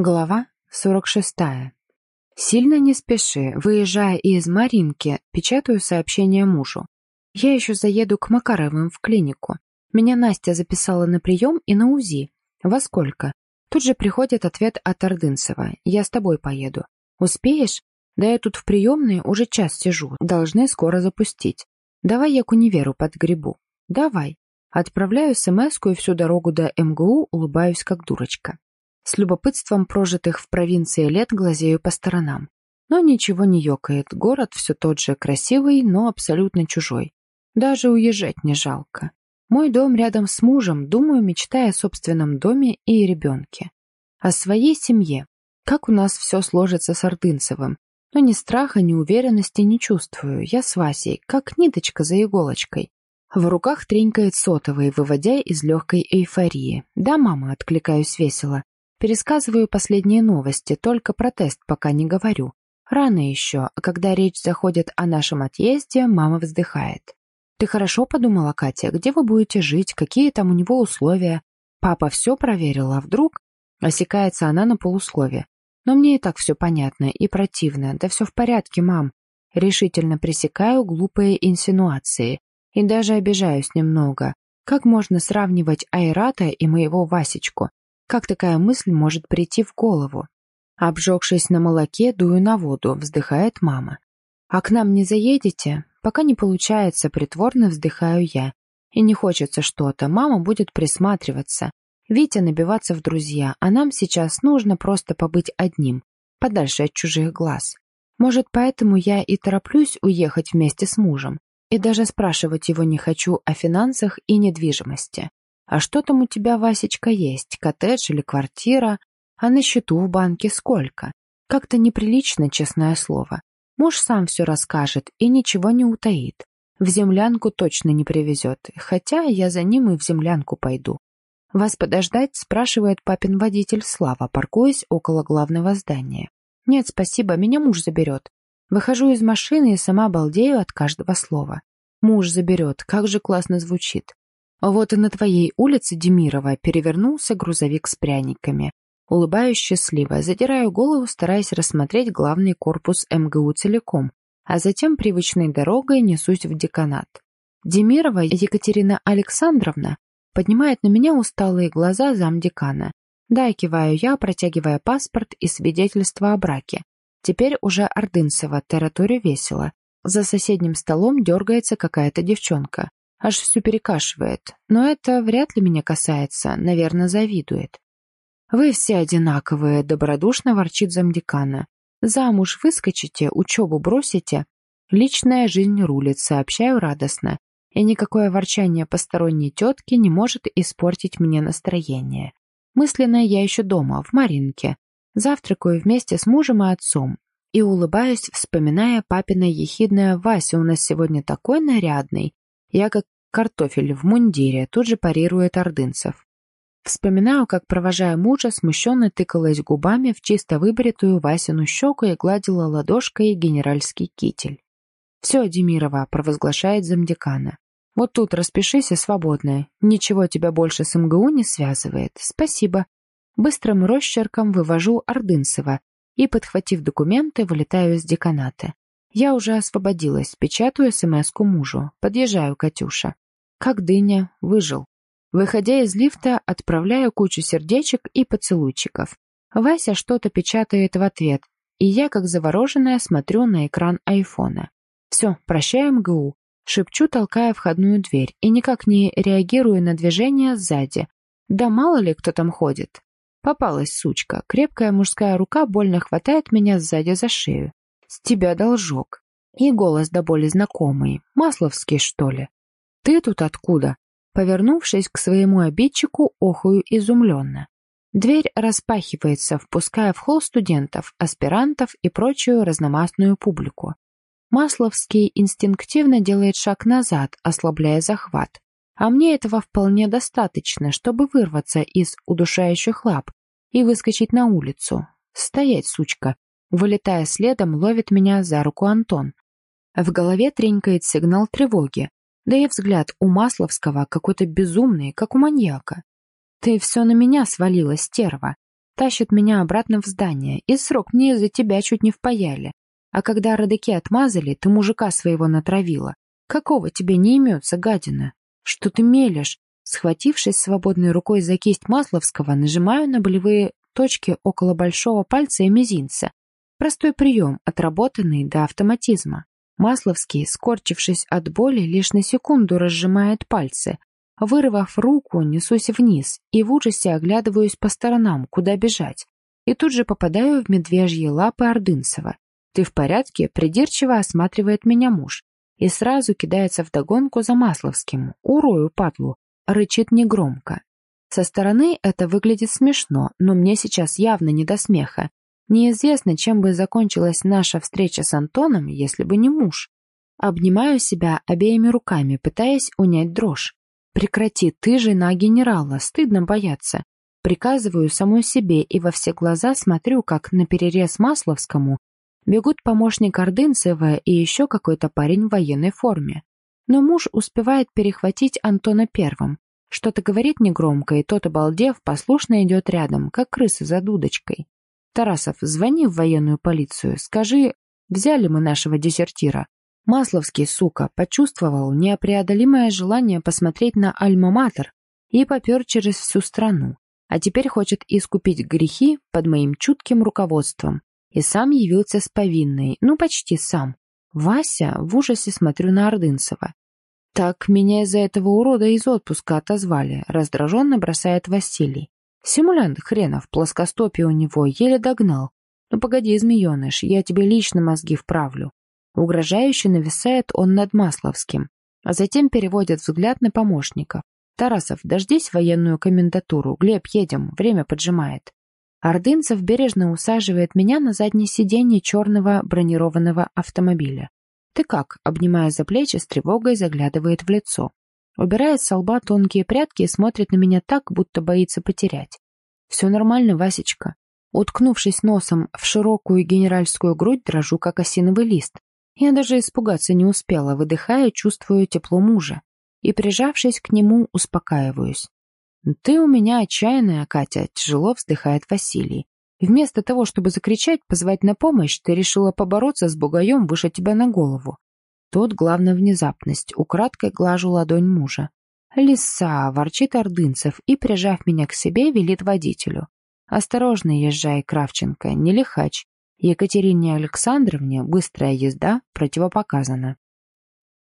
Глава 46. Сильно не спеши, выезжая из Маринки, печатаю сообщение мужу. Я еще заеду к Макаровым в клинику. Меня Настя записала на прием и на УЗИ. Во сколько? Тут же приходит ответ от Ордынцева. Я с тобой поеду. Успеешь? Да я тут в приемной уже час сижу. Должны скоро запустить. Давай я к универу подгребу. Давай. Отправляю смс и всю дорогу до МГУ улыбаюсь как дурочка. С любопытством прожитых в провинции лет глазею по сторонам. Но ничего не ёкает, город все тот же красивый, но абсолютно чужой. Даже уезжать не жалко. Мой дом рядом с мужем, думаю, мечтая о собственном доме и ребенке. О своей семье. Как у нас все сложится с Ордынцевым. Но ни страха, ни уверенности не чувствую. Я с Васей, как ниточка за иголочкой. В руках тренькает сотовый, выводя из легкой эйфории. «Да, мама», — откликаюсь весело. Пересказываю последние новости, только протест пока не говорю. Рано еще, а когда речь заходит о нашем отъезде, мама вздыхает. «Ты хорошо подумала, Катя, где вы будете жить, какие там у него условия?» Папа все проверил, а вдруг... Осекается она на полуслове. Но мне и так все понятно и противно. Да все в порядке, мам. Решительно пресекаю глупые инсинуации. И даже обижаюсь немного. Как можно сравнивать Айрата и моего Васечку? Как такая мысль может прийти в голову? Обжегшись на молоке, дую на воду, вздыхает мама. «А к нам не заедете?» Пока не получается, притворно вздыхаю я. И не хочется что-то, мама будет присматриваться. Витя набиваться в друзья, а нам сейчас нужно просто побыть одним, подальше от чужих глаз. Может, поэтому я и тороплюсь уехать вместе с мужем. И даже спрашивать его не хочу о финансах и недвижимости. А что там у тебя, Васечка, есть? Коттедж или квартира? А на счету в банке сколько? Как-то неприлично, честное слово. Муж сам все расскажет и ничего не утаит. В землянку точно не привезет, хотя я за ним и в землянку пойду. «Вас подождать?» – спрашивает папин водитель Слава, паркуясь около главного здания. «Нет, спасибо, меня муж заберет». Выхожу из машины и сама балдею от каждого слова. «Муж заберет», как же классно звучит. Вот и на твоей улице Демирова перевернулся грузовик с пряниками. Улыбаюсь счастливо, задираю голову, стараясь рассмотреть главный корпус МГУ целиком, а затем привычной дорогой несусь в деканат. Демирова Екатерина Александровна поднимает на меня усталые глаза замдекана. Да, киваю я, протягивая паспорт и свидетельство о браке. Теперь уже Ордынцева, тараторию весело. За соседним столом дергается какая-то девчонка. Аж все перекашивает. Но это вряд ли меня касается, наверное, завидует. «Вы все одинаковые», — добродушно ворчит замдекана. «Замуж выскочите, учебу бросите. Личная жизнь рулит, сообщаю радостно. И никакое ворчание посторонней тетки не может испортить мне настроение. Мысленно я еще дома, в Маринке. Завтракаю вместе с мужем и отцом. И улыбаюсь, вспоминая папина ехидное «Вася у нас сегодня такой нарядный». Я как картофель в мундире, тут же парирует ордынцев. Вспоминаю, как, провожая мужа, смущенно тыкалась губами в чисто выбритую Васину щеку и гладила ладошкой генеральский китель. «Все, Демирова», — провозглашает замдекана. «Вот тут распишись и свободная. Ничего тебя больше с МГУ не связывает. Спасибо». Быстрым росчерком вывожу Ордынцева и, подхватив документы, вылетаю из деканата. Я уже освободилась, печатаю смс-ку мужу. Подъезжаю, Катюша. Как дыня, выжил. Выходя из лифта, отправляю кучу сердечек и поцелуйчиков. Вася что-то печатает в ответ, и я, как завороженная, смотрю на экран айфона. «Все, прощаем ГУ», шепчу, толкая входную дверь, и никак не реагирую на движение сзади. Да мало ли кто там ходит. Попалась сучка. Крепкая мужская рука больно хватает меня сзади за шею. С тебя должок. И голос до боли знакомый. Масловский, что ли? Ты тут откуда? Повернувшись к своему обидчику, охую изумленно. Дверь распахивается, впуская в холл студентов, аспирантов и прочую разномастную публику. Масловский инстинктивно делает шаг назад, ослабляя захват. А мне этого вполне достаточно, чтобы вырваться из удушающих лап и выскочить на улицу. Стоять, сучка, Вылетая следом, ловит меня за руку Антон. В голове тренькает сигнал тревоги, да и взгляд у Масловского какой-то безумный, как у маньяка. «Ты все на меня свалила, стерва!» тащит меня обратно в здание, и срок мне из-за тебя чуть не впаяли. А когда родаки отмазали, ты мужика своего натравила. Какого тебе не имется, гадина? Что ты мелешь? Схватившись свободной рукой за кисть Масловского, нажимаю на болевые точки около большого пальца и мизинца. Простой прием, отработанный до автоматизма. Масловский, скорчившись от боли, лишь на секунду разжимает пальцы. Вырвав руку, несусь вниз и в ужасе оглядываюсь по сторонам, куда бежать. И тут же попадаю в медвежьи лапы Ордынцева. «Ты в порядке?» — придирчиво осматривает меня муж. И сразу кидается вдогонку за Масловским. «Урою, падлу!» — рычит негромко. Со стороны это выглядит смешно, но мне сейчас явно не до смеха. Неизвестно, чем бы закончилась наша встреча с Антоном, если бы не муж. Обнимаю себя обеими руками, пытаясь унять дрожь. «Прекрати, ты жена генерала, стыдно бояться». Приказываю самой себе и во все глаза смотрю, как на перерез Масловскому бегут помощник Ордынцева и еще какой-то парень в военной форме. Но муж успевает перехватить Антона первым. Что-то говорит негромко, и тот, обалдев, послушно идет рядом, как крыса за дудочкой. «Тарасов, звони в военную полицию, скажи, взяли мы нашего дезертира». Масловский, сука, почувствовал непреодолимое желание посмотреть на Альма-Матер и попер через всю страну, а теперь хочет искупить грехи под моим чутким руководством. И сам явился с повинной, ну почти сам. Вася в ужасе смотрю на Ордынцева. Так меня из-за этого урода из отпуска отозвали, раздраженно бросает Василий. Симулянт хренов, плоскостопие у него, еле догнал. Ну погоди, змееныш, я тебе лично мозги вправлю. Угрожающе нависает он над Масловским, а затем переводит взгляд на помощников. «Тарасов, дождись военную комендатуру. Глеб, едем, время поджимает». Ордынцев бережно усаживает меня на заднее сиденье черного бронированного автомобиля. «Ты как?» — обнимая за плечи, с тревогой заглядывает в лицо. Убирает с лба тонкие прядки и смотрит на меня так, будто боится потерять. «Все нормально, Васечка». Уткнувшись носом в широкую генеральскую грудь, дрожу, как осиновый лист. Я даже испугаться не успела, выдыхая, чувствую тепло мужа. И, прижавшись к нему, успокаиваюсь. «Ты у меня отчаянная, Катя», — тяжело вздыхает Василий. Вместо того, чтобы закричать, позвать на помощь, ты решила побороться с бугаем выше тебя на голову. Тут главная внезапность. Украдкой глажу ладонь мужа. «Лиса!» — ворчит Ордынцев и, прижав меня к себе, велит водителю. «Осторожно езжай, Кравченко, не лихач. Екатерине Александровне быстрая езда противопоказана.